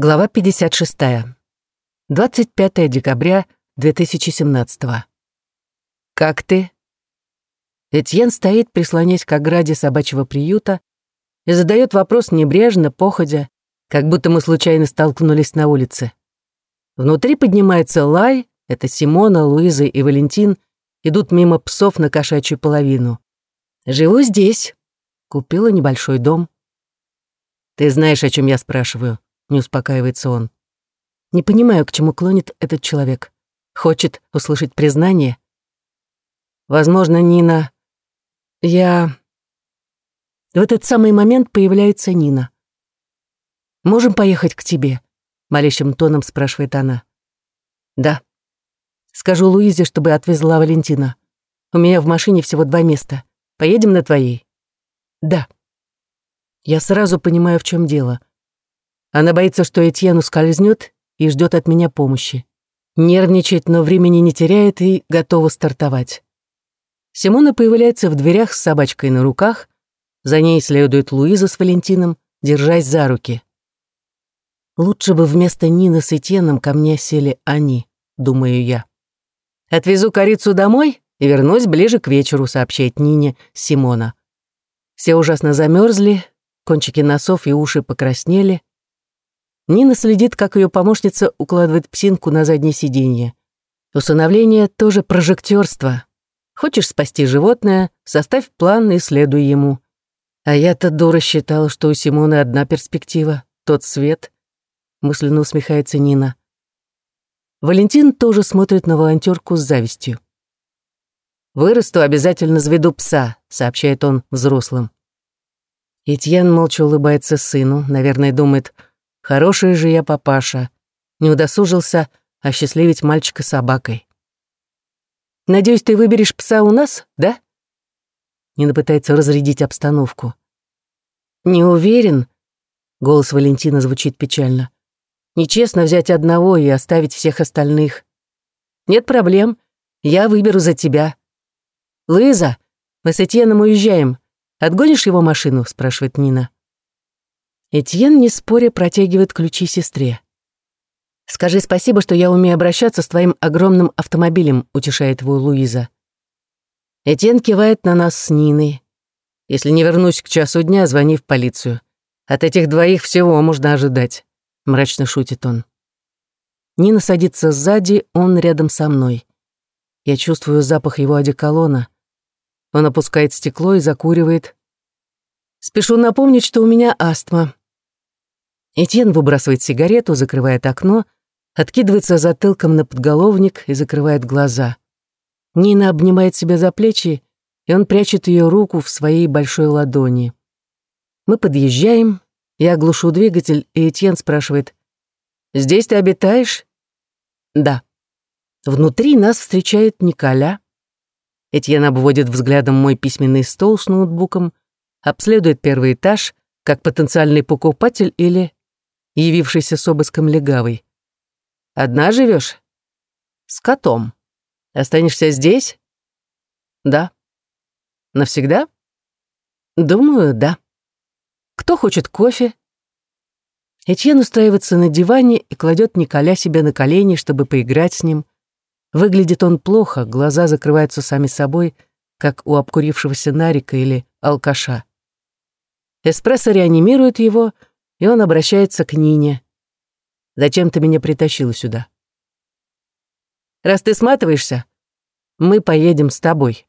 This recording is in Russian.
Глава 56. 25 декабря 2017. «Как ты?» Этьен стоит, прислонясь к ограде собачьего приюта, и задает вопрос небрежно, походя, как будто мы случайно столкнулись на улице. Внутри поднимается лай, это Симона, Луиза и Валентин идут мимо псов на кошачью половину. «Живу здесь», купила небольшой дом. «Ты знаешь, о чем я спрашиваю?» Не успокаивается он. Не понимаю, к чему клонит этот человек. Хочет услышать признание? Возможно, Нина... Я... В этот самый момент появляется Нина. «Можем поехать к тебе?» — молящим тоном спрашивает она. «Да». «Скажу Луизе, чтобы отвезла Валентина. У меня в машине всего два места. Поедем на твоей?» «Да». Я сразу понимаю, в чем дело. Она боится, что Этьен ускользнет и ждет от меня помощи. Нервничает, но времени не теряет и готова стартовать. Симона появляется в дверях с собачкой на руках, за ней следует Луиза с Валентином, держась за руки. Лучше бы вместо Нины с Этьеном ко мне сели они, думаю я. Отвезу корицу домой и вернусь ближе к вечеру, сообщает Нине Симона. Все ужасно замерзли, кончики носов и уши покраснели. Нина следит, как ее помощница укладывает псинку на заднее сиденье. Усыновление тоже прожектерство. Хочешь спасти животное, составь план и следуй ему. А я-то дура считала, что у Симоны одна перспектива — тот свет. Мысленно усмехается Нина. Валентин тоже смотрит на волонтерку с завистью. «Вырасту, обязательно заведу пса», — сообщает он взрослым. Этьен молча улыбается сыну, наверное, думает — Хороший же я папаша. Не удосужился осчастливить мальчика собакой. «Надеюсь, ты выберешь пса у нас, да?» Нина пытается разрядить обстановку. «Не уверен», — голос Валентина звучит печально. «Нечестно взять одного и оставить всех остальных. Нет проблем, я выберу за тебя». «Луиза, мы с Этьеном уезжаем. Отгонишь его машину?» — спрашивает Нина. Этьен, не споря, протягивает ключи сестре. «Скажи спасибо, что я умею обращаться с твоим огромным автомобилем», — утешает его Луиза. Этьен кивает на нас с Ниной. «Если не вернусь к часу дня, звони в полицию. От этих двоих всего можно ожидать», — мрачно шутит он. Нина садится сзади, он рядом со мной. Я чувствую запах его одеколона. Он опускает стекло и закуривает. Спешу напомнить, что у меня астма. Этьен выбрасывает сигарету, закрывает окно, откидывается затылком на подголовник и закрывает глаза. Нина обнимает себя за плечи, и он прячет ее руку в своей большой ладони. Мы подъезжаем, я глушу двигатель, и Этьен спрашивает, «Здесь ты обитаешь?» «Да». Внутри нас встречает Николя. Этьен обводит взглядом мой письменный стол с ноутбуком, обследует первый этаж, как потенциальный покупатель или явившийся с обыском легавый. «Одна живешь? «С котом. Останешься здесь?» «Да». «Навсегда?» «Думаю, да». «Кто хочет кофе?» Этьен устраивается на диване и кладет Николя себе на колени, чтобы поиграть с ним. Выглядит он плохо, глаза закрываются сами собой, как у обкурившегося нарика или алкаша. Эспрессо реанимирует его — и он обращается к Нине. «Зачем ты меня притащила сюда?» «Раз ты сматываешься, мы поедем с тобой».